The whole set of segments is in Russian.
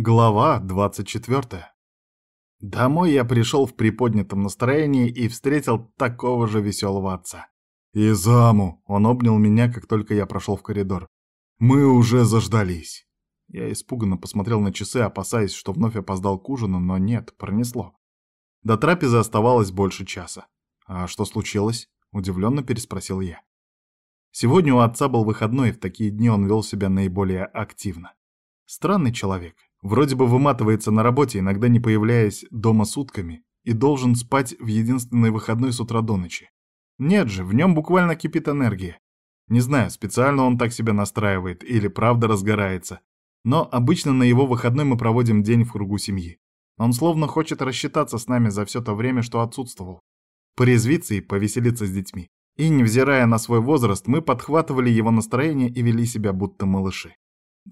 Глава 24. Домой я пришел в приподнятом настроении и встретил такого же веселого отца. «Изаму!» — он обнял меня, как только я прошел в коридор. «Мы уже заждались!» Я испуганно посмотрел на часы, опасаясь, что вновь опоздал к ужину, но нет, пронесло. До трапезы оставалось больше часа. «А что случилось?» — удивленно переспросил я. Сегодня у отца был выходной, и в такие дни он вел себя наиболее активно. Странный человек. Вроде бы выматывается на работе, иногда не появляясь дома сутками, и должен спать в единственный выходной с утра до ночи. Нет же, в нем буквально кипит энергия. Не знаю, специально он так себя настраивает или правда разгорается. Но обычно на его выходной мы проводим день в кругу семьи. Он словно хочет рассчитаться с нами за все то время, что отсутствовал. Порезвиться и повеселиться с детьми. И, невзирая на свой возраст, мы подхватывали его настроение и вели себя будто малыши.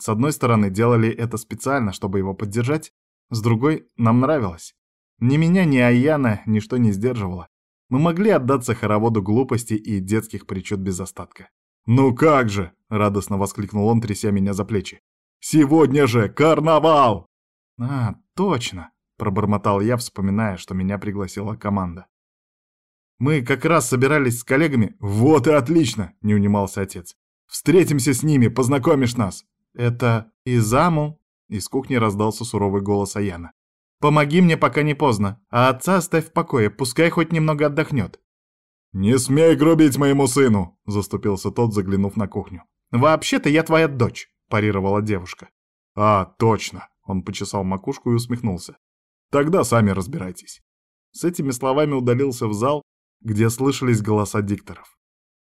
С одной стороны, делали это специально, чтобы его поддержать, с другой, нам нравилось. Ни меня, ни Аяна ничто не сдерживало. Мы могли отдаться хороводу глупости и детских причуд без остатка. «Ну как же!» — радостно воскликнул он, тряся меня за плечи. «Сегодня же карнавал!» «А, точно!» — пробормотал я, вспоминая, что меня пригласила команда. «Мы как раз собирались с коллегами...» «Вот и отлично!» — не унимался отец. «Встретимся с ними, познакомишь нас!» «Это Изаму?» — из кухни раздался суровый голос Аяна. «Помоги мне, пока не поздно, а отца оставь в покое, пускай хоть немного отдохнет». «Не смей грубить моему сыну!» — заступился тот, заглянув на кухню. «Вообще-то я твоя дочь», — парировала девушка. «А, точно!» — он почесал макушку и усмехнулся. «Тогда сами разбирайтесь». С этими словами удалился в зал, где слышались голоса дикторов.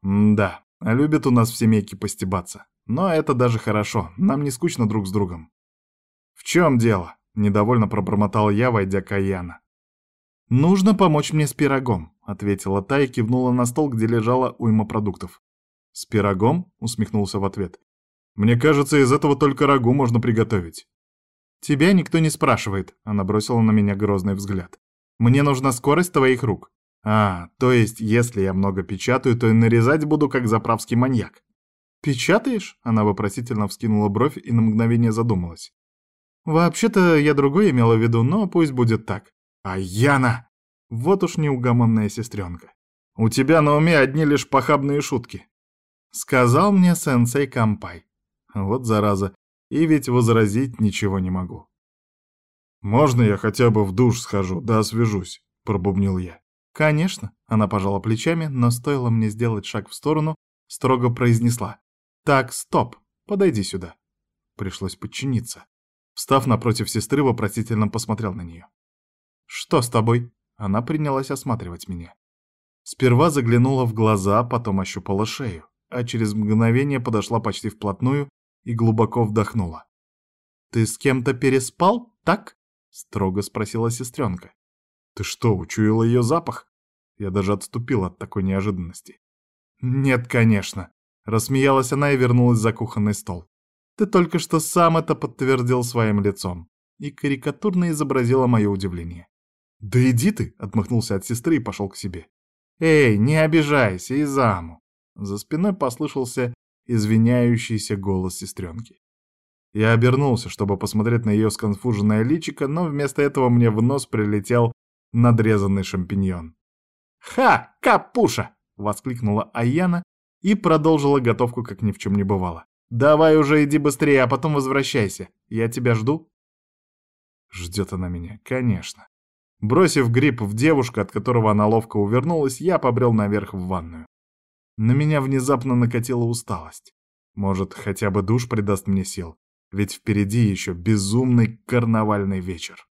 «Да, любят у нас в семейке постебаться. Но это даже хорошо, нам не скучно друг с другом. «В чем дело?» — недовольно пробормотал я, войдя к Аяна. «Нужно помочь мне с пирогом», — ответила та и кивнула на стол, где лежала уйма продуктов. «С пирогом?» — усмехнулся в ответ. «Мне кажется, из этого только рагу можно приготовить». «Тебя никто не спрашивает», — она бросила на меня грозный взгляд. «Мне нужна скорость твоих рук». «А, то есть, если я много печатаю, то и нарезать буду, как заправский маньяк». «Печатаешь?» — она вопросительно вскинула бровь и на мгновение задумалась. «Вообще-то я другое имела в виду, но пусть будет так. А Яна! Вот уж неугомонная сестренка. У тебя на уме одни лишь похабные шутки». Сказал мне сенсей Кампай. Вот зараза. И ведь возразить ничего не могу. «Можно я хотя бы в душ схожу, да освежусь?» — пробубнил я. «Конечно», — она пожала плечами, но стоило мне сделать шаг в сторону, строго произнесла. «Так, стоп, подойди сюда». Пришлось подчиниться. Встав напротив сестры, вопросительно посмотрел на нее. «Что с тобой?» Она принялась осматривать меня. Сперва заглянула в глаза, потом ощупала шею, а через мгновение подошла почти вплотную и глубоко вдохнула. «Ты с кем-то переспал, так?» — строго спросила сестренка. «Ты что, учуяла ее запах?» Я даже отступил от такой неожиданности. «Нет, конечно. Рассмеялась она и вернулась за кухонный стол. «Ты только что сам это подтвердил своим лицом». И карикатурно изобразила мое удивление. «Да иди ты!» — отмахнулся от сестры и пошел к себе. «Эй, не обижайся, Изаму!» За спиной послышался извиняющийся голос сестренки. Я обернулся, чтобы посмотреть на ее сконфуженное личико, но вместо этого мне в нос прилетел надрезанный шампиньон. «Ха, капуша!» — воскликнула Аяна и продолжила готовку, как ни в чем не бывало. «Давай уже иди быстрее, а потом возвращайся. Я тебя жду». Ждет она меня, конечно. Бросив гриб в девушку, от которого она ловко увернулась, я побрел наверх в ванную. На меня внезапно накатила усталость. Может, хотя бы душ придаст мне сил, ведь впереди еще безумный карнавальный вечер.